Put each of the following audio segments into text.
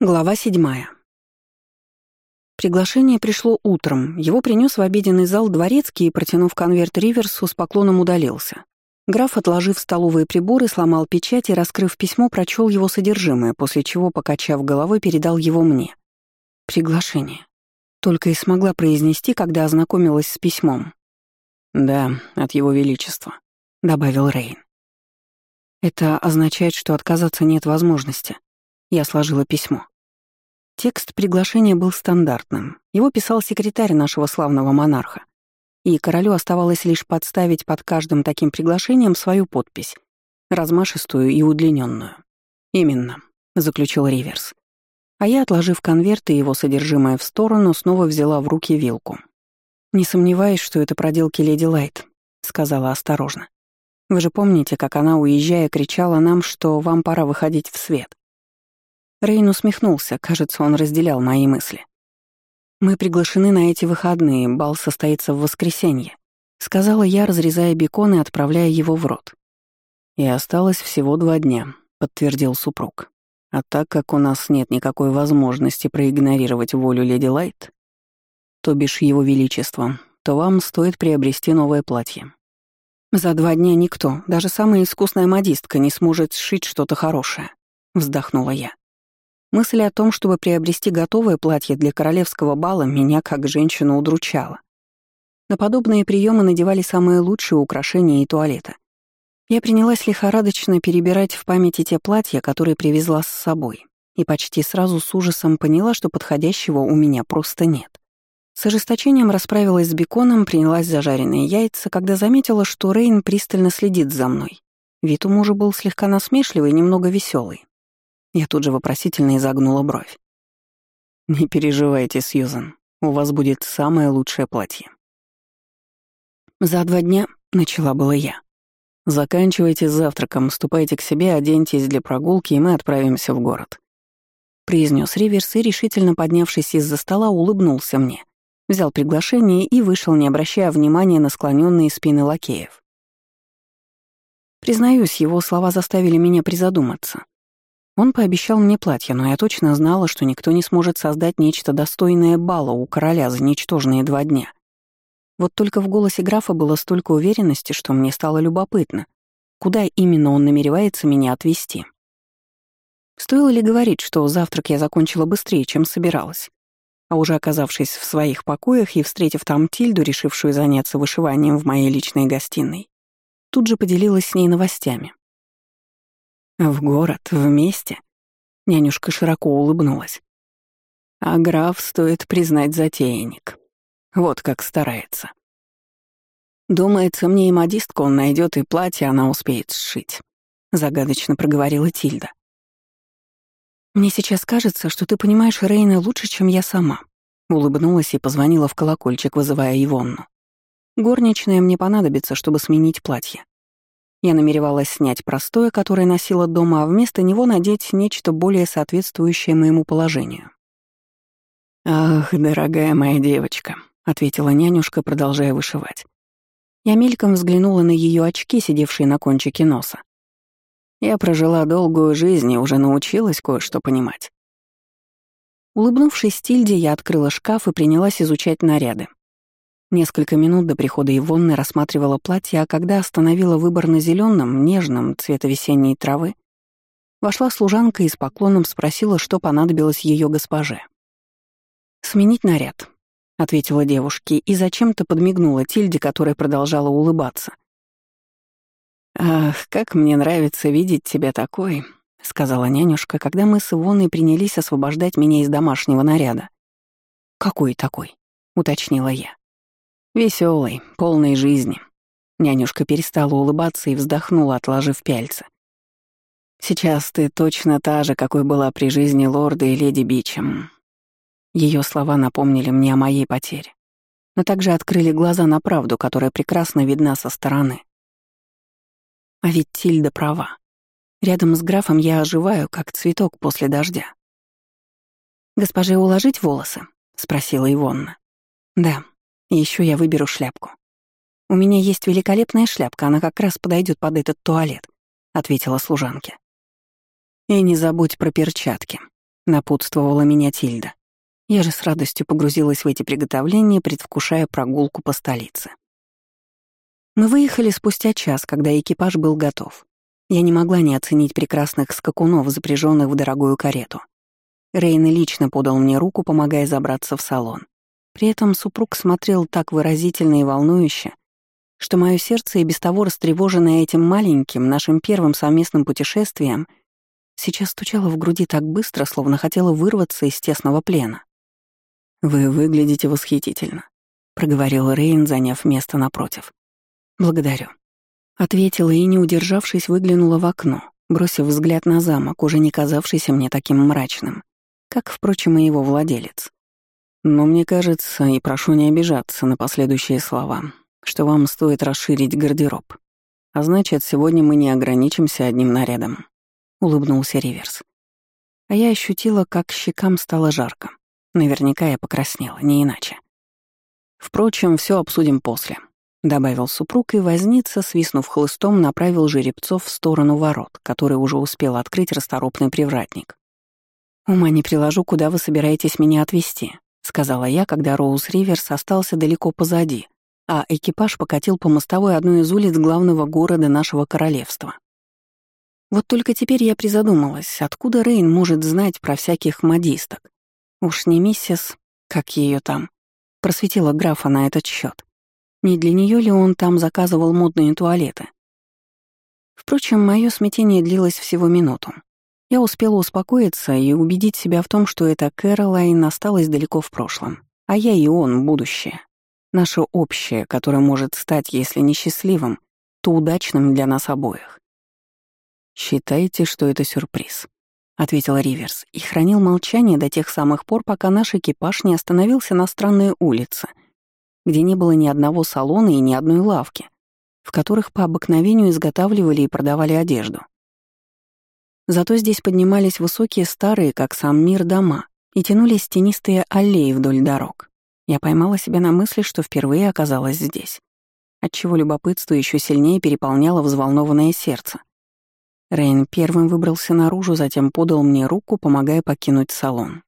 Глава седьмая. Приглашение пришло утром. Его принес в обеденный зал дворецкий и, протянув конверт Риверсу, с поклоном удалился. Граф, отложив столовые приборы, сломал печать и, раскрыв письмо, прочел его содержимое, после чего, покачав головой, передал его мне. Приглашение. Только и смогла произнести, когда ознакомилась с письмом. «Да, от его величества», — добавил Рейн. «Это означает, что отказаться нет возможности». Я сложила письмо. Текст приглашения был стандартным. Его писал секретарь нашего славного монарха. И королю оставалось лишь подставить под каждым таким приглашением свою подпись, размашистую и удлиненную. «Именно», — заключил Риверс. А я, отложив конверт и его содержимое в сторону, снова взяла в руки вилку. «Не сомневаюсь, что это проделки леди Лайт», — сказала осторожно. «Вы же помните, как она, уезжая, кричала нам, что вам пора выходить в свет?» Рейн усмехнулся, кажется, он разделял мои мысли. «Мы приглашены на эти выходные, бал состоится в воскресенье», — сказала я, разрезая бекон и отправляя его в рот. «И осталось всего два дня», — подтвердил супруг. «А так как у нас нет никакой возможности проигнорировать волю леди Лайт, то бишь его величества, то вам стоит приобрести новое платье». «За два дня никто, даже самая искусная модистка, не сможет сшить что-то хорошее», — вздохнула я. Мысль о том, чтобы приобрести готовое платье для королевского бала, меня как женщину удручала. На подобные приемы надевали самые лучшие украшения и туалета. Я принялась лихорадочно перебирать в памяти те платья, которые привезла с собой, и почти сразу с ужасом поняла, что подходящего у меня просто нет. С ожесточением расправилась с беконом, принялась за жареные яйца, когда заметила, что Рейн пристально следит за мной. Вид у мужа был слегка насмешливый и немного веселый. Я тут же вопросительно изогнула бровь. «Не переживайте, Сьюзан, у вас будет самое лучшее платье». «За два дня», — начала была я. «Заканчивайте завтраком, ступайте к себе, оденьтесь для прогулки, и мы отправимся в город», — произнес Риверс и, решительно поднявшись из-за стола, улыбнулся мне, взял приглашение и вышел, не обращая внимания на склоненные спины лакеев. Признаюсь, его слова заставили меня призадуматься. Он пообещал мне платье, но я точно знала, что никто не сможет создать нечто достойное бала у короля за ничтожные два дня. Вот только в голосе графа было столько уверенности, что мне стало любопытно, куда именно он намеревается меня отвезти. Стоило ли говорить, что завтрак я закончила быстрее, чем собиралась? А уже оказавшись в своих покоях и встретив там Тильду, решившую заняться вышиванием в моей личной гостиной, тут же поделилась с ней новостями. В город, вместе. Нянюшка широко улыбнулась. А граф, стоит признать, затейник. Вот как старается. Думается, мне и модистку он найдет, и платье она успеет сшить. Загадочно проговорила Тильда. «Мне сейчас кажется, что ты понимаешь Рейна лучше, чем я сама», улыбнулась и позвонила в колокольчик, вызывая Ивонну. «Горничная мне понадобится, чтобы сменить платье. Я намеревалась снять простое, которое носила дома, а вместо него надеть нечто более соответствующее моему положению. «Ах, дорогая моя девочка», — ответила нянюшка, продолжая вышивать. Я мельком взглянула на ее очки, сидевшие на кончике носа. Я прожила долгую жизнь и уже научилась кое-что понимать. Улыбнувшись Тильде, я открыла шкаф и принялась изучать наряды. Несколько минут до прихода Ивонны рассматривала платье, а когда остановила выбор на зеленом, нежном, цвета весенней травы, вошла служанка и с поклоном спросила, что понадобилось ее госпоже. «Сменить наряд», — ответила девушке и зачем-то подмигнула Тильде, которая продолжала улыбаться. «Ах, как мне нравится видеть тебя такой», — сказала нянюшка, когда мы с Ивоной принялись освобождать меня из домашнего наряда. «Какой такой?» — уточнила я. Веселой, полной жизни. Нянюшка перестала улыбаться и вздохнула, отложив пяльцы. «Сейчас ты точно та же, какой была при жизни лорда и леди Бичем». Ее слова напомнили мне о моей потере, но также открыли глаза на правду, которая прекрасно видна со стороны. А ведь Тильда права. Рядом с графом я оживаю, как цветок после дождя. «Госпоже уложить волосы?» — спросила Ивонна. «Да», и еще я выберу шляпку. У меня есть великолепная шляпка, она как раз подойдет под этот туалет, ответила служанке. И не забудь про перчатки, — напутствовала меня Тильда. Я же с радостью погрузилась в эти приготовления, предвкушая прогулку по столице. Мы выехали спустя час, когда экипаж был готов. Я не могла не оценить прекрасных скакунов, запряженных в дорогую карету. Рейн лично подал мне руку, помогая забраться в салон. При этом супруг смотрел так выразительно и волнующе, что мое сердце, и без того растревоженное этим маленьким, нашим первым совместным путешествием, сейчас стучало в груди так быстро, словно хотело вырваться из тесного плена. «Вы выглядите восхитительно», — проговорил Рейн, заняв место напротив. «Благодарю». Ответила и, не удержавшись, выглянула в окно, бросив взгляд на замок, уже не казавшийся мне таким мрачным, как, впрочем, и его владелец. Но мне кажется, и прошу не обижаться на последующие слова, что вам стоит расширить гардероб. А значит, сегодня мы не ограничимся одним нарядом», — улыбнулся Риверс. А я ощутила, как щекам стало жарко. Наверняка я покраснела, не иначе. Впрочем, все обсудим после, добавил супруг и возница, свистнув хлыстом, направил жеребцов в сторону ворот, которые уже успел открыть расторопный привратник. «Ума не приложу, куда вы собираетесь меня отвезти», — сказала я, когда Роуз Риверс остался далеко позади, а экипаж покатил по мостовой одной из улиц главного города нашего королевства. Вот только теперь я призадумалась, откуда Рейн может знать про всяких модисток, Уж не миссис, как ее там, просветила графа на этот счет. Не для нее ли он там заказывал модные туалеты? Впрочем, мое смятение длилось всего минуту. Я успела успокоиться и убедить себя в том, что эта Кэролайн осталась далеко в прошлом, а я и он — будущее. Наше общее, которое может стать, если не счастливым, то удачным для нас обоих. Считайте, что это сюрприз. — ответил Риверс и хранил молчание до тех самых пор, пока наш экипаж не остановился на странной улице, где не было ни одного салона и ни одной лавки, в которых по обыкновению изготавливали и продавали одежду. Зато здесь поднимались высокие старые, как сам мир, дома и тянулись тенистые аллеи вдоль дорог. Я поймала себя на мысли, что впервые оказалась здесь, отчего любопытство еще сильнее переполняло взволнованное сердце — Рейн первым выбрался наружу, затем подал мне руку, помогая покинуть салон.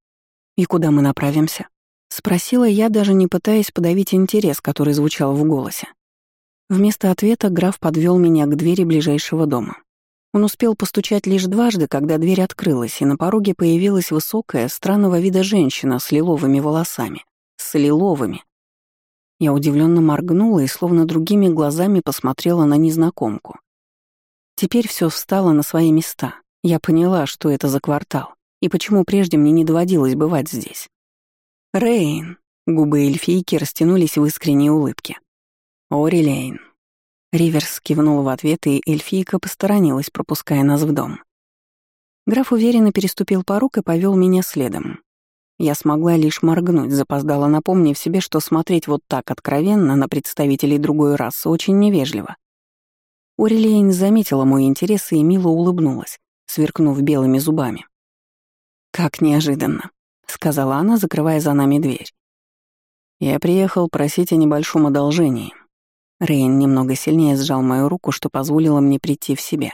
«И куда мы направимся?» — спросила я, даже не пытаясь подавить интерес, который звучал в голосе. Вместо ответа граф подвел меня к двери ближайшего дома. Он успел постучать лишь дважды, когда дверь открылась, и на пороге появилась высокая, странного вида женщина с лиловыми волосами. С лиловыми. Я удивленно моргнула и словно другими глазами посмотрела на незнакомку. Теперь все встало на свои места. Я поняла, что это за квартал, и почему прежде мне не доводилось бывать здесь. «Рейн!» — губы эльфийки растянулись в искренней улыбке. «Орилейн!» Риверс кивнул в ответ, и эльфийка посторонилась, пропуская нас в дом. Граф уверенно переступил порог и повел меня следом. Я смогла лишь моргнуть, запоздала, напомнив себе, что смотреть вот так откровенно на представителей другой расы очень невежливо. Урелейн заметила мой интерес и мило улыбнулась, сверкнув белыми зубами. «Как неожиданно», — сказала она, закрывая за нами дверь. «Я приехал просить о небольшом одолжении». Рейн немного сильнее сжал мою руку, что позволило мне прийти в себя.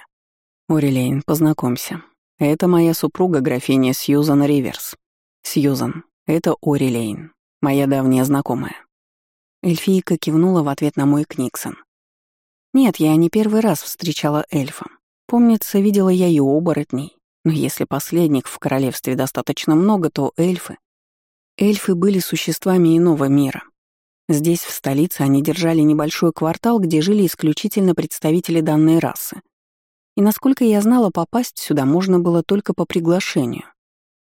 «Орелейн, познакомься. Это моя супруга, графиня Сьюзан Риверс. Сьюзан, это Орелейн, моя давняя знакомая». Эльфийка кивнула в ответ на мой Книксон. Нет, я не первый раз встречала эльфа. Помнится, видела я и оборотней. Но если последних в королевстве достаточно много, то эльфы... Эльфы были существами иного мира. Здесь, в столице, они держали небольшой квартал, где жили исключительно представители данной расы. И насколько я знала, попасть сюда можно было только по приглашению.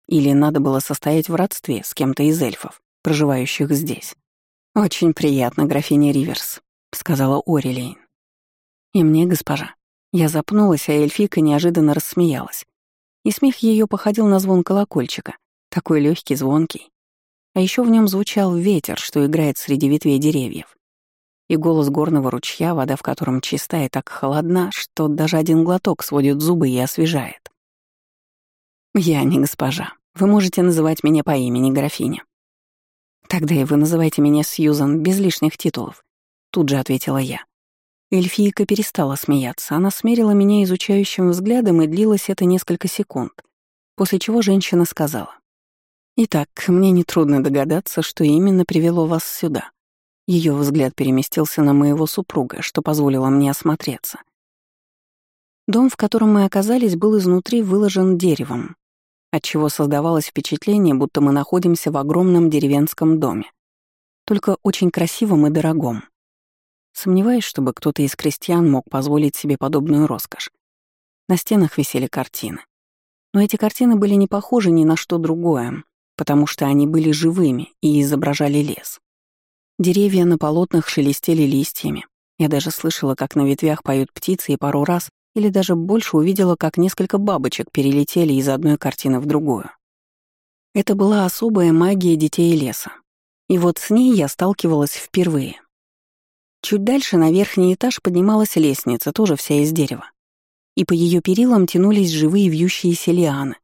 Или надо было состоять в родстве с кем-то из эльфов, проживающих здесь. «Очень приятно, графиня Риверс», — сказала Орелейн. «И мне, госпожа». Я запнулась, а эльфийка неожиданно рассмеялась. И смех ее походил на звон колокольчика, такой легкий, звонкий. А еще в нем звучал ветер, что играет среди ветвей деревьев. И голос горного ручья, вода в котором чистая и так холодна, что даже один глоток сводит зубы и освежает. «Я не госпожа. Вы можете называть меня по имени графиня». «Тогда и вы называйте меня Сьюзан без лишних титулов», — тут же ответила я. Эльфийка перестала смеяться. Она смерила меня изучающим взглядом, и длилось это несколько секунд, После чего женщина сказала. «Итак, мне нетрудно догадаться, что именно привело вас сюда». Ее взгляд переместился на моего супруга, что позволило мне осмотреться. Дом, в котором мы оказались, был изнутри выложен деревом, отчего создавалось впечатление, будто мы находимся в огромном деревенском доме, только очень красивом и дорогом. Сомневаюсь, чтобы кто-то из крестьян мог позволить себе подобную роскошь. На стенах висели картины. Но эти картины были не похожи ни на что другое, потому что они были живыми и изображали лес. Деревья на полотнах шелестели листьями. Я даже слышала, как на ветвях поют птицы, и пару раз, или даже больше увидела, как несколько бабочек перелетели из одной картины в другую. Это была особая магия детей леса. И вот с ней я сталкивалась впервые. Чуть дальше на верхний этаж поднималась лестница, тоже вся из дерева. И по ее перилам тянулись живые вьющиеся лианы,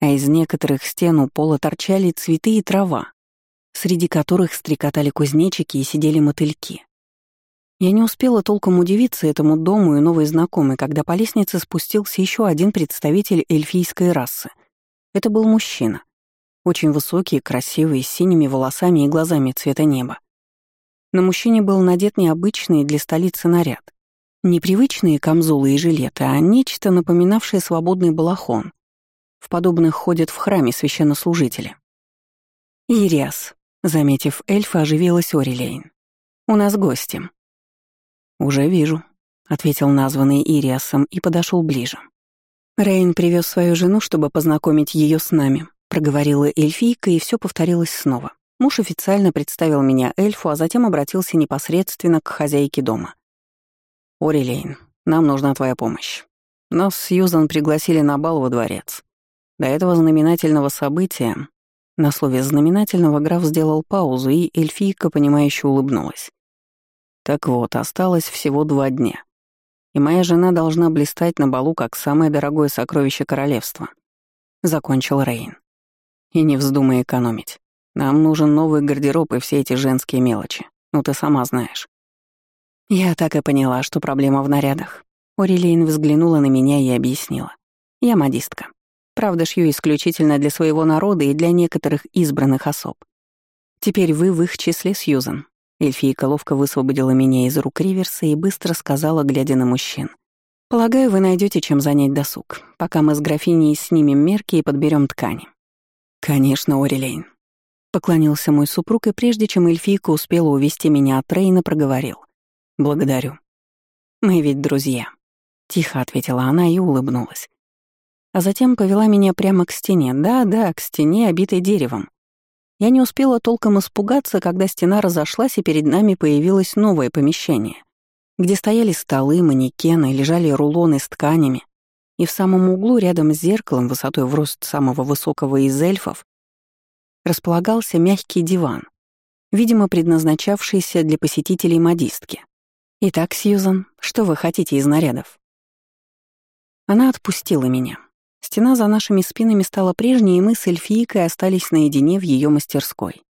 а из некоторых стен у пола торчали цветы и трава, среди которых стрекотали кузнечики и сидели мотыльки. Я не успела толком удивиться этому дому и новой знакомой, когда по лестнице спустился еще один представитель эльфийской расы. Это был мужчина. Очень высокий, красивый, с синими волосами и глазами цвета неба. На мужчине был надет необычный для столицы наряд. Непривычные камзолы и жилеты, а нечто напоминавшее свободный балахон. В подобных ходят в храме священнослужители. «Ириас», — заметив эльфа, оживилась Орилейн. «У нас гости». «Уже вижу», — ответил названный Ириасом и подошел ближе. Рейн привез свою жену, чтобы познакомить ее с нами, проговорила эльфийка, и все повторилось снова. Муж официально представил меня эльфу, а затем обратился непосредственно к хозяйке дома. «Орелейн, нам нужна твоя помощь. Нас с Сьюзан пригласили на бал во дворец. До этого знаменательного события...» На слове «знаменательного» граф сделал паузу, и эльфийка, понимающе улыбнулась. «Так вот, осталось всего два дня. И моя жена должна блистать на балу как самое дорогое сокровище королевства», — закончил Рейн. «И не вздумай экономить. Нам нужен новый гардероб и все эти женские мелочи. Ну, ты сама знаешь». Я так и поняла, что проблема в нарядах. Орелейн взглянула на меня и объяснила. Я модистка. Правда, шью исключительно для своего народа и для некоторых избранных особ. Теперь вы в их числе, Сьюзан. Эльфийка ловко высвободила меня из рук Риверса и быстро сказала, глядя на мужчин. «Полагаю, вы найдете чем занять досуг, пока мы с графиней снимем мерки и подберем ткани». «Конечно, Орелейн», Поклонился мой супруг, и прежде чем эльфийка успела увести меня от Рейна, проговорил. «Благодарю». «Мы ведь друзья», — тихо ответила она и улыбнулась. А затем повела меня прямо к стене. Да-да, к стене, обитой деревом. Я не успела толком испугаться, когда стена разошлась, и перед нами появилось новое помещение, где стояли столы, манекены, лежали рулоны с тканями, и в самом углу, рядом с зеркалом, высотой в рост самого высокого из эльфов, располагался мягкий диван, видимо, предназначавшийся для посетителей модистки. «Итак, Сьюзан, что вы хотите из нарядов?» Она отпустила меня. Стена за нашими спинами стала прежней, и мы с эльфийкой остались наедине в ее мастерской.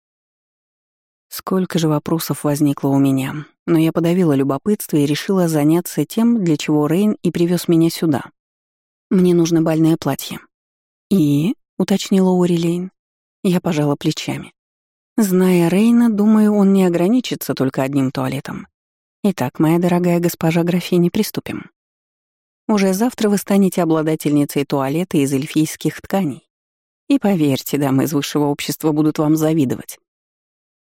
Сколько же вопросов возникло у меня, но я подавила любопытство и решила заняться тем, для чего Рейн и привез меня сюда. Мне нужно бальное платье. «И?» — уточнила Орилейн. Я пожала плечами. Зная Рейна, думаю, он не ограничится только одним туалетом. Итак, моя дорогая госпожа графиня, приступим. Уже завтра вы станете обладательницей туалета из эльфийских тканей. И поверьте, дамы из высшего общества будут вам завидовать.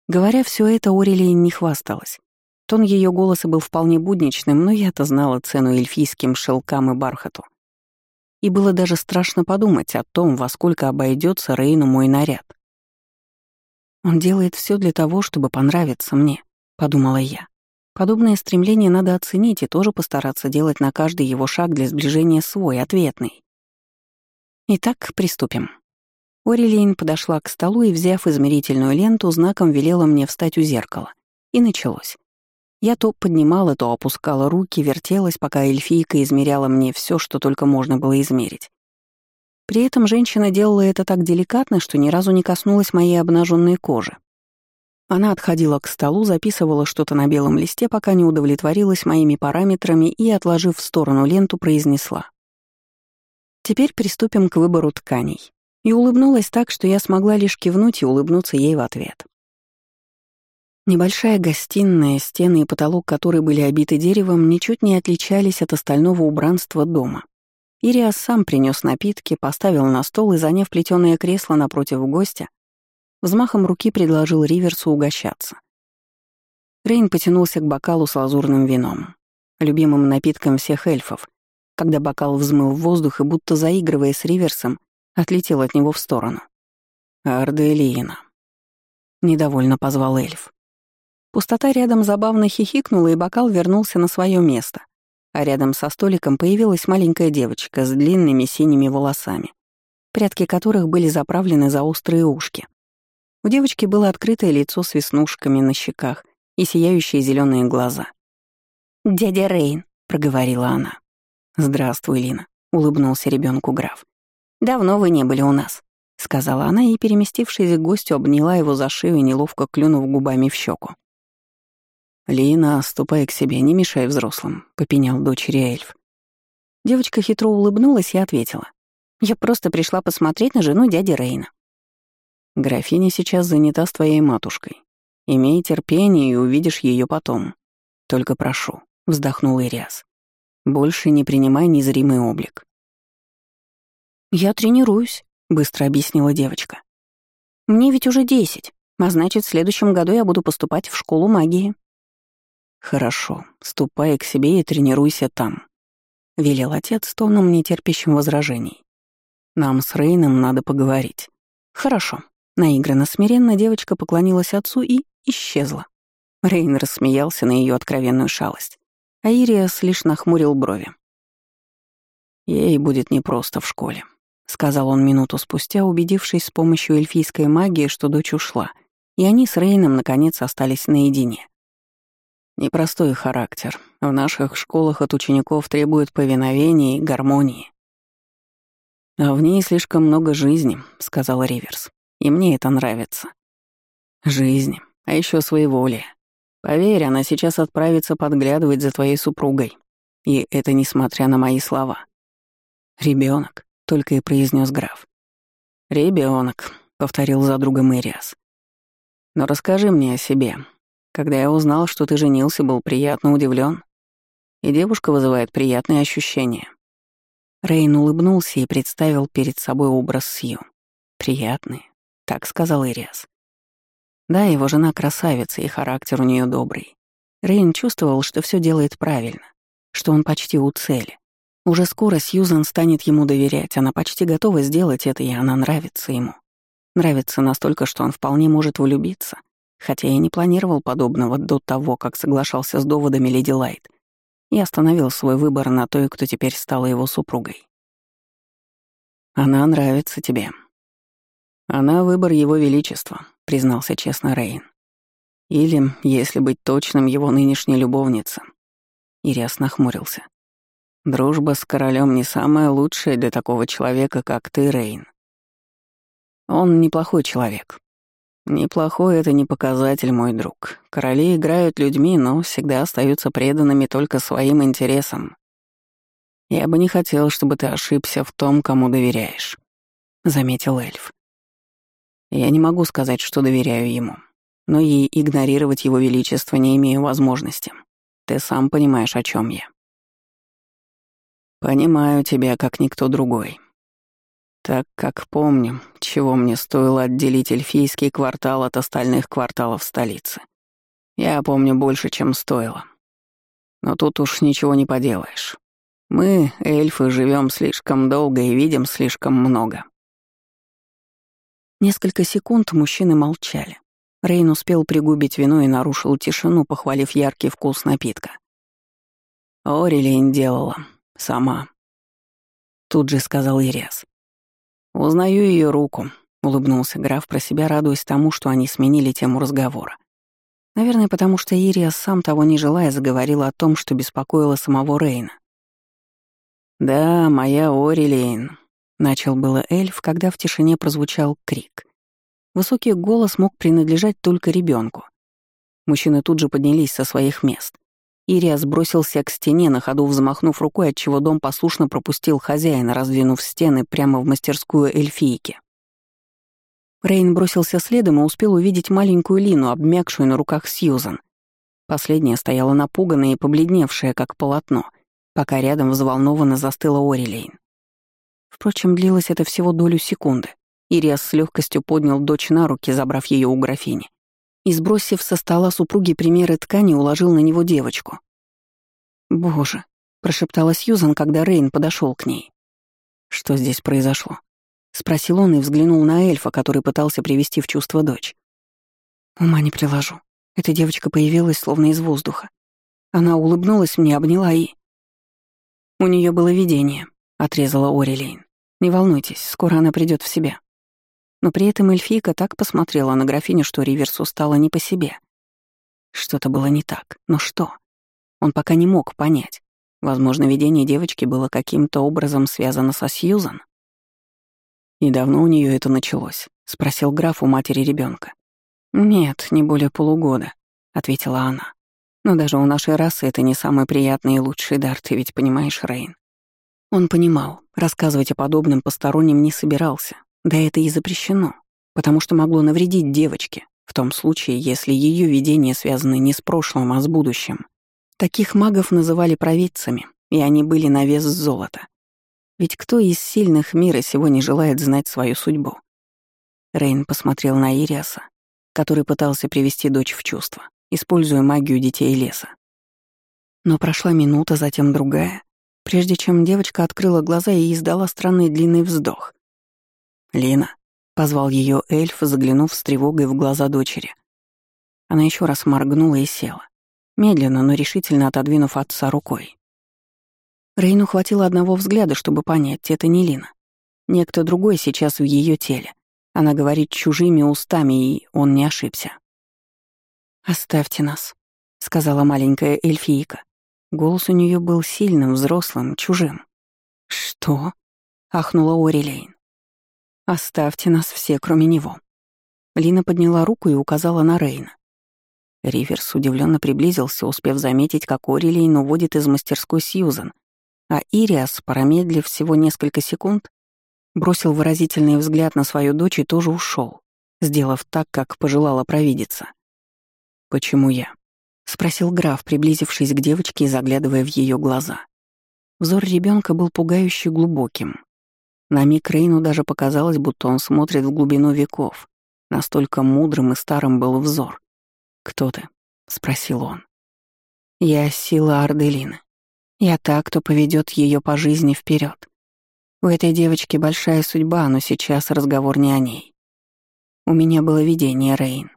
Говоря все это, Орелия не хвасталась. Тон ее голоса был вполне будничным, но я-то знала цену эльфийским шелкам и бархату и было даже страшно подумать о том, во сколько обойдется Рейну мой наряд. «Он делает все для того, чтобы понравиться мне», — подумала я. Подобное стремление надо оценить и тоже постараться делать на каждый его шаг для сближения свой, ответный. Итак, приступим. Орелейн подошла к столу и, взяв измерительную ленту, знаком велела мне встать у зеркала. И началось. Я то поднимала, то опускала руки, вертелась, пока эльфийка измеряла мне все, что только можно было измерить. При этом женщина делала это так деликатно, что ни разу не коснулась моей обнаженной кожи. Она отходила к столу, записывала что-то на белом листе, пока не удовлетворилась моими параметрами и, отложив в сторону ленту, произнесла. Теперь приступим к выбору тканей. И улыбнулась так, что я смогла лишь кивнуть и улыбнуться ей в ответ. Небольшая гостиная, стены и потолок которой были обиты деревом, ничуть не отличались от остального убранства дома. Ириас сам принес напитки, поставил на стол и, заняв плетёное кресло напротив гостя, взмахом руки предложил Риверсу угощаться. Рейн потянулся к бокалу с лазурным вином, любимым напитком всех эльфов, когда бокал взмыл в воздух и, будто заигрывая с Риверсом, отлетел от него в сторону. «Арделина», — недовольно позвал эльф. Пустота рядом забавно хихикнула, и бокал вернулся на свое место, а рядом со столиком появилась маленькая девочка с длинными синими волосами, прядки которых были заправлены за острые ушки. У девочки было открытое лицо с веснушками на щеках и сияющие зеленые глаза. «Дядя Рейн», — проговорила она. «Здравствуй, Лина», — улыбнулся ребенку граф. «Давно вы не были у нас», — сказала она и, переместившись к гостю, обняла его за шею, неловко клюнув губами в щеку. «Лина, ступай к себе, не мешай взрослым», — попенял дочери эльф. Девочка хитро улыбнулась и ответила. «Я просто пришла посмотреть на жену дяди Рейна». «Графиня сейчас занята с твоей матушкой. Имей терпение и увидишь ее потом. Только прошу», — вздохнул Ириас. «Больше не принимай незримый облик». «Я тренируюсь», — быстро объяснила девочка. «Мне ведь уже десять, а значит, в следующем году я буду поступать в школу магии». «Хорошо, ступай к себе и тренируйся там», — велел отец тоном, нетерпящим возражений. «Нам с Рейном надо поговорить». «Хорошо». Наигранно смиренно девочка поклонилась отцу и исчезла. Рейн рассмеялся на ее откровенную шалость, а Ириас лишь нахмурил брови. «Ей будет непросто в школе», — сказал он минуту спустя, убедившись с помощью эльфийской магии, что дочь ушла, и они с Рейном наконец остались наедине. Непростой характер. В наших школах от учеников требуют повиновения и гармонии. «А в ней слишком много жизни», — сказал Риверс. «И мне это нравится». «Жизни, а еще своеволие. Поверь, она сейчас отправится подглядывать за твоей супругой. И это несмотря на мои слова». Ребенок, только и произнес граф. Ребенок, повторил за другом Ириас. «Но расскажи мне о себе, когда я узнал, что ты женился, был приятно удивлен. И девушка вызывает приятные ощущения. Рейн улыбнулся и представил перед собой образ Сью. «Приятный», — так сказал Ириас. Да, его жена красавица, и характер у нее добрый. Рейн чувствовал, что все делает правильно, что он почти у цели. Уже скоро Сьюзан станет ему доверять, она почти готова сделать это, и она нравится ему. Нравится настолько, что он вполне может влюбиться — хотя я не планировал подобного до того, как соглашался с доводами Леди Лайт и остановил свой выбор на той, кто теперь стала его супругой. «Она нравится тебе». «Она выбор его величества», — признался честно Рейн. «Или, если быть точным, его нынешней любовница». Ириас нахмурился. «Дружба с королем не самая лучшая для такого человека, как ты, Рейн. Он неплохой человек, Неплохой это не показатель, мой друг. Короли играют людьми, но всегда остаются преданными только своим интересам. Я бы не хотел, чтобы ты ошибся в том, кому доверяешь, заметил эльф. Я не могу сказать, что доверяю ему, но и игнорировать его величество не имею возможности. Ты сам понимаешь, о чем я. Понимаю тебя, как никто другой так как помню, чего мне стоило отделить эльфийский квартал от остальных кварталов столицы. Я помню больше, чем стоило. Но тут уж ничего не поделаешь. Мы, эльфы, живем слишком долго и видим слишком много. Несколько секунд мужчины молчали. Рейн успел пригубить вино и нарушил тишину, похвалив яркий вкус напитка. Орелин делала. Сама. Тут же сказал Ириас. «Узнаю ее руку», — улыбнулся граф про себя, радуясь тому, что они сменили тему разговора. Наверное, потому что Ириас, сам того не желая, заговорил о том, что беспокоило самого Рейна. «Да, моя Орилейн», — начал было эльф, когда в тишине прозвучал крик. Высокий голос мог принадлежать только ребенку. Мужчины тут же поднялись со своих мест. Ирия сбросился к стене, на ходу взмахнув рукой, отчего дом послушно пропустил хозяина, раздвинув стены прямо в мастерскую эльфийки. Рейн бросился следом и успел увидеть маленькую Лину, обмякшую на руках Сьюзан. Последняя стояла напуганная и побледневшая, как полотно, пока рядом взволнованно застыла Орилейн. Впрочем, длилось это всего долю секунды. Ириас с легкостью поднял дочь на руки, забрав ее у графини. И, сбросив со стола супруги примеры ткани, уложил на него девочку. «Боже», — прошептала Сьюзан, когда Рейн подошел к ней. «Что здесь произошло?» — спросил он и взглянул на эльфа, который пытался привести в чувство дочь. «Ума не приложу. Эта девочка появилась словно из воздуха. Она улыбнулась мне, обняла и... «У нее было видение», — отрезала Орелейн. «Не волнуйтесь, скоро она придет в себя». Но при этом эльфийка так посмотрела на графиню, что Риверсу стало не по себе. Что-то было не так. Но что? Он пока не мог понять. Возможно, видение девочки было каким-то образом связано со Сьюзан. «И давно у нее это началось?» — спросил граф у матери ребенка. «Нет, не более полугода», — ответила она. «Но даже у нашей расы это не самый приятный и лучший дар, ты ведь понимаешь, Рейн». Он понимал, рассказывать о подобном посторонним не собирался, да это и запрещено, потому что могло навредить девочке, в том случае, если ее видения связаны не с прошлым, а с будущим. Таких магов называли провидцами, и они были на вес золота. Ведь кто из сильных мира сегодня желает знать свою судьбу? Рейн посмотрел на Ириаса, который пытался привести дочь в чувство, используя магию детей леса. Но прошла минута, затем другая, прежде чем девочка открыла глаза и издала странный длинный вздох. «Лина», — позвал ее эльф, заглянув с тревогой в глаза дочери. Она еще раз моргнула и села, медленно, но решительно отодвинув отца рукой. Рейну хватило одного взгляда, чтобы понять, это не Лина. Некто другой сейчас в ее теле, она говорит чужими устами, и он не ошибся. «Оставьте нас», — сказала маленькая эльфийка. Голос у нее был сильным, взрослым, чужим. «Что?» — ахнула Орилейн. «Оставьте нас все, кроме него». Лина подняла руку и указала на Рейна. Риверс удивленно приблизился, успев заметить, как Орилейн уводит из мастерской Сьюзан, а Ириас, промедлив всего несколько секунд, бросил выразительный взгляд на свою дочь и тоже ушел, сделав так, как пожелала провидица. «Почему я?» — спросил граф, приблизившись к девочке и заглядывая в ее глаза. Взор ребенка был пугающе глубоким. На миг Рейну даже показалось, будто он смотрит в глубину веков. Настолько мудрым и старым был взор. «Кто ты?» — спросил он. «Я сила Арделины. Я та, кто поведет ее по жизни вперед. У этой девочки большая судьба, но сейчас разговор не о ней. У меня было видение, Рейн.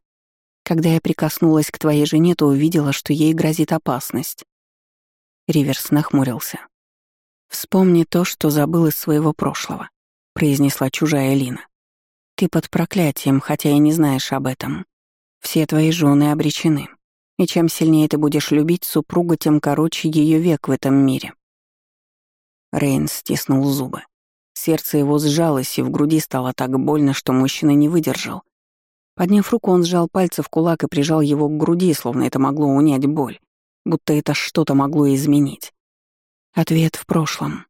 Когда я прикоснулась к твоей жене, то увидела, что ей грозит опасность. Риверс нахмурился. «Вспомни то, что забыл из своего прошлого», — произнесла чужая Лина. «Ты под проклятием, хотя и не знаешь об этом. Все твои жены обречены. И чем сильнее ты будешь любить супругу, тем короче ее век в этом мире». Рейн стиснул зубы. Сердце его сжалось, и в груди стало так больно, что мужчина не выдержал. Подняв руку, он сжал пальцы в кулак и прижал его к груди, словно это могло унять боль, будто это что-то могло изменить. Ответ в прошлом.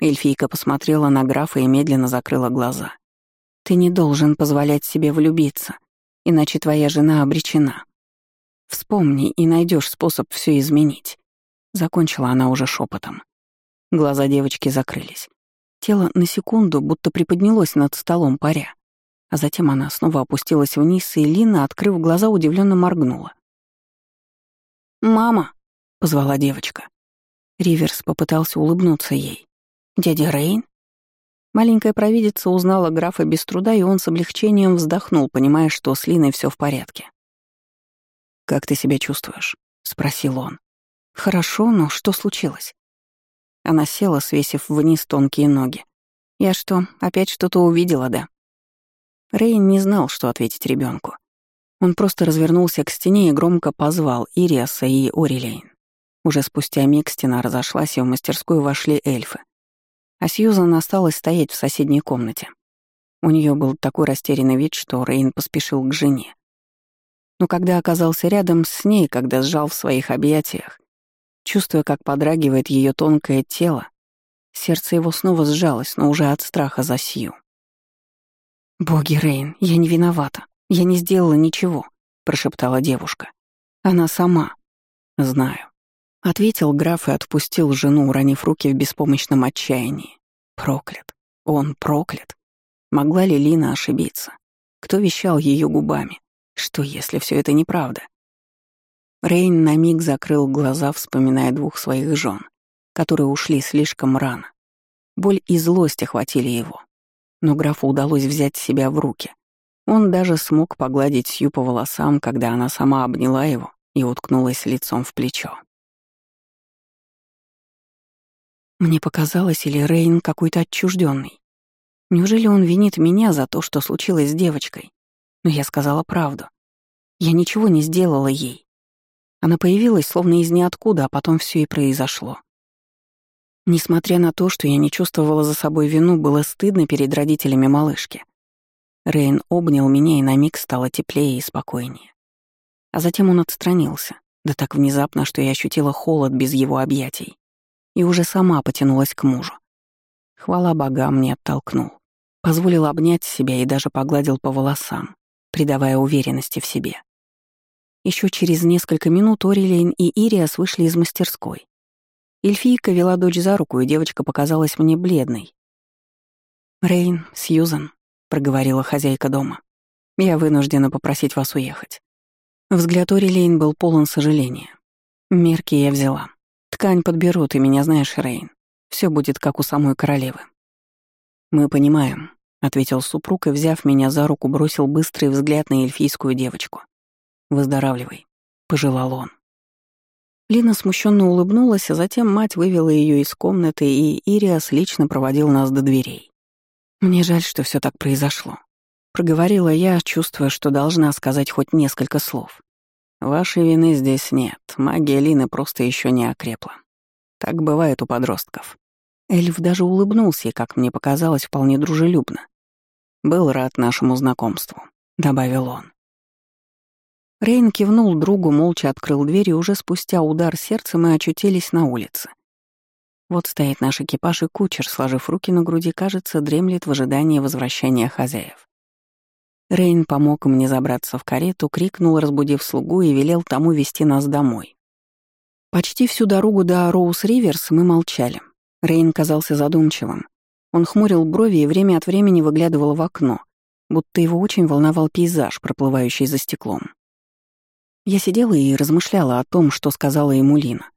Эльфийка посмотрела на графа и медленно закрыла глаза. «Ты не должен позволять себе влюбиться, иначе твоя жена обречена. Вспомни и найдешь способ все изменить». Закончила она уже шепотом. Глаза девочки закрылись. Тело на секунду будто приподнялось над столом паря, а затем она снова опустилась вниз, и Лина, открыв глаза, удивленно моргнула. «Мама!» — позвала девочка. Риверс попытался улыбнуться ей. «Дядя Рейн?» Маленькая провидица узнала графа без труда, и он с облегчением вздохнул, понимая, что с Линой все в порядке. «Как ты себя чувствуешь?» — спросил он. «Хорошо, но что случилось?» Она села, свесив вниз тонкие ноги. «Я что, опять что-то увидела, да?» Рейн не знал, что ответить ребенку. Он просто развернулся к стене и громко позвал Ириаса и Орилейн. Уже спустя миг стена разошлась, и в мастерскую вошли эльфы. А Сьюзан осталась стоять в соседней комнате. У нее был такой растерянный вид, что Рейн поспешил к жене. Но когда оказался рядом с ней, когда сжал в своих объятиях, Чувствуя, как подрагивает ее тонкое тело, сердце его снова сжалось, но уже от страха за Сью. «Боги, Рейн, я не виновата. Я не сделала ничего», — прошептала девушка. «Она сама». «Знаю», — ответил граф и отпустил жену, уронив руки в беспомощном отчаянии. Проклят. Он проклят. Могла ли Лина ошибиться? Кто вещал ее губами? Что, если все это неправда? Рейн на миг закрыл глаза, вспоминая двух своих жен, которые ушли слишком рано. Боль и злость охватили его. Но графу удалось взять себя в руки. Он даже смог погладить Сью по волосам, когда она сама обняла его и уткнулась лицом в плечо. Мне показалось, или Рейн какой-то отчужденный. Неужели он винит меня за то, что случилось с девочкой? Но я сказала правду. Я ничего не сделала ей. Она появилась словно из ниоткуда, а потом все и произошло. Несмотря на то, что я не чувствовала за собой вину, было стыдно перед родителями малышки. Рейн обнял меня, и на миг стало теплее и спокойнее. А затем он отстранился, да так внезапно, что я ощутила холод без его объятий, и уже сама потянулась к мужу. Хвала богам не оттолкнул. Позволил обнять себя и даже погладил по волосам, придавая уверенности в себе. Еще через несколько минут Орилейн и Ириас вышли из мастерской. Эльфийка вела дочь за руку, и девочка показалась мне бледной. «Рейн, Сьюзан», — проговорила хозяйка дома, — «я вынуждена попросить вас уехать». Взгляд Орилейн был полон сожаления. Мерки я взяла. Ткань подберу, ты меня знаешь, Рейн. Все будет как у самой королевы. Мы понимаем, ответил супруг и, взяв меня за руку, бросил быстрый взгляд на эльфийскую девочку. «Выздоравливай», — пожелал он. Лина смущенно улыбнулась, а затем мать вывела ее из комнаты, и Ириас лично проводил нас до дверей. «Мне жаль, что все так произошло», — проговорила я, чувствуя, что должна сказать хоть несколько слов. «Вашей вины здесь нет, магия Лины просто еще не окрепла. Так бывает у подростков». Эльф даже улыбнулся и, как мне показалось, вполне дружелюбно. «Был рад нашему знакомству», — добавил он. Рейн кивнул другу, молча открыл дверь, и уже спустя удар сердца мы очутились на улице. Вот стоит наш экипаж, и кучер, сложив руки на груди, кажется, дремлет в ожидании возвращения хозяев. Рейн помог мне забраться в карету, крикнул, разбудив слугу, и велел тому вести нас домой. Почти всю дорогу до Роуз-Риверс мы молчали. Рейн казался задумчивым. Он хмурил брови и время от времени выглядывал в окно, будто его очень волновал пейзаж, проплывающий за стеклом. Я сидела и размышляла о том, что сказала ему Лина,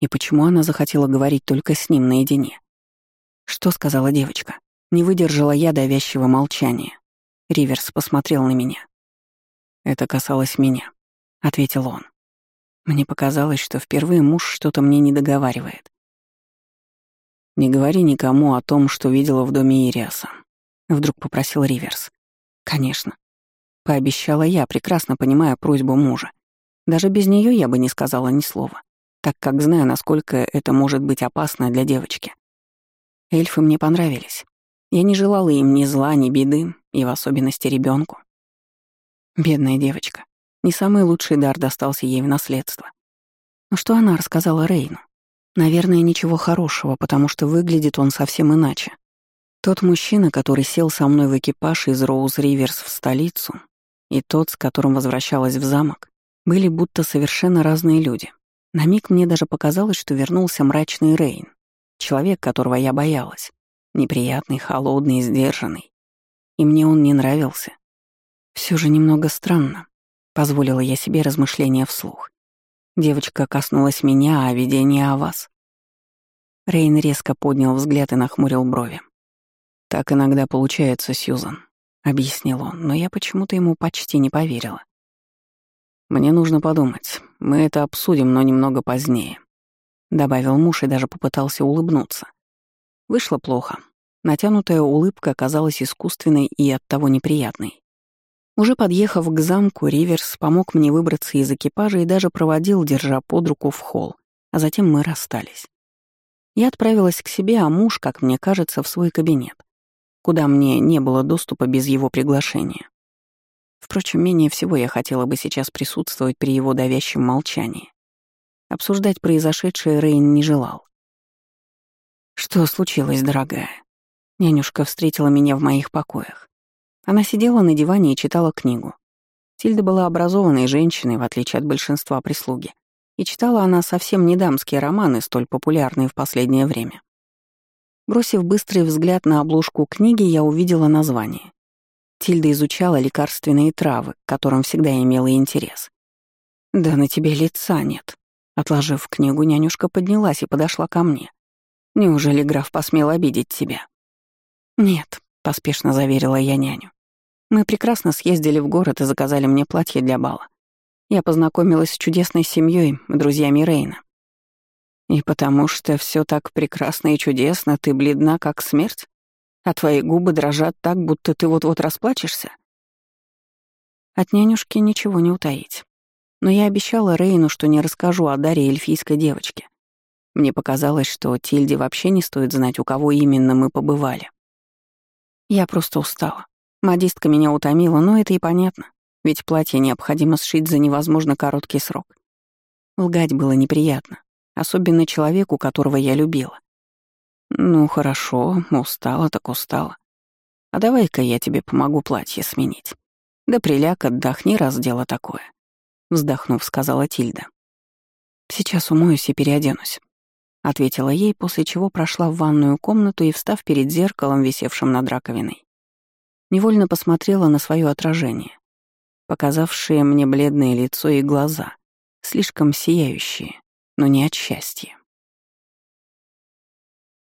и почему она захотела говорить только с ним наедине. Что сказала девочка? Не выдержала я давящего молчания. Риверс посмотрел на меня. «Это касалось меня», — ответил он. Мне показалось, что впервые муж что-то мне не договаривает. «Не говори никому о том, что видела в доме Ириаса», — вдруг попросил Риверс. «Конечно». Пообещала я, прекрасно понимая просьбу мужа. Даже без нее я бы не сказала ни слова, так как знаю, насколько это может быть опасно для девочки. Эльфы мне понравились. Я не желала им ни зла, ни беды, и в особенности ребенку. Бедная девочка. Не самый лучший дар достался ей в наследство. Но что она рассказала Рейну? Наверное, ничего хорошего, потому что выглядит он совсем иначе. Тот мужчина, который сел со мной в экипаж из Роуз-Риверс в столицу, и тот, с которым возвращалась в замок, были будто совершенно разные люди. На миг мне даже показалось, что вернулся мрачный Рейн, человек, которого я боялась. Неприятный, холодный, сдержанный. И мне он не нравился. Все же немного странно, позволила я себе размышления вслух. Девочка коснулась меня, а видение о вас. Рейн резко поднял взгляд и нахмурил брови. «Так иногда получается, Сьюзан», — объяснил он, но я почему-то ему почти не поверила. «Мне нужно подумать. Мы это обсудим, но немного позднее», — добавил муж и даже попытался улыбнуться. Вышло плохо. Натянутая улыбка оказалась искусственной и оттого неприятной. Уже подъехав к замку, Риверс помог мне выбраться из экипажа и даже проводил, держа под руку в холл, а затем мы расстались. Я отправилась к себе, а муж, как мне кажется, в свой кабинет, куда мне не было доступа без его приглашения. Впрочем, менее всего я хотела бы сейчас присутствовать при его давящем молчании. Обсуждать произошедшее Рейн не желал. «Что случилось, дорогая?» Нянюшка встретила меня в моих покоях. Она сидела на диване и читала книгу. Тильда была образованной женщиной, в отличие от большинства прислуги, и читала она совсем не дамские романы, столь популярные в последнее время. Бросив быстрый взгляд на обложку книги, я увидела название. Тильда изучала лекарственные травы, к которым всегда имела интерес. «Да на тебе лица нет». Отложив книгу, нянюшка поднялась и подошла ко мне. «Неужели граф посмел обидеть тебя?» «Нет», — поспешно заверила я няню. «Мы прекрасно съездили в город и заказали мне платье для бала. Я познакомилась с чудесной семьей, друзьями Рейна. И потому что все так прекрасно и чудесно, ты бледна, как смерть? А твои губы дрожат так, будто ты вот-вот расплачешься. От нянюшки ничего не утаить. Но я обещала Рейну, что не расскажу о Даре эльфийской девочке. Мне показалось, что Тильде вообще не стоит знать, у кого именно мы побывали. Я просто устала. Модистка меня утомила, но это и понятно, ведь платье необходимо сшить за невозможно короткий срок. Лгать было неприятно, особенно человеку, которого я любила. «Ну, хорошо, устала так устала. А давай-ка я тебе помогу платье сменить. Да приляг, отдохни, раз дело такое», — вздохнув, сказала Тильда. «Сейчас умоюсь и переоденусь», — ответила ей, после чего прошла в ванную комнату и, встав перед зеркалом, висевшим над раковиной, невольно посмотрела на свое отражение, показавшее мне бледное лицо и глаза, слишком сияющие, но не от счастья.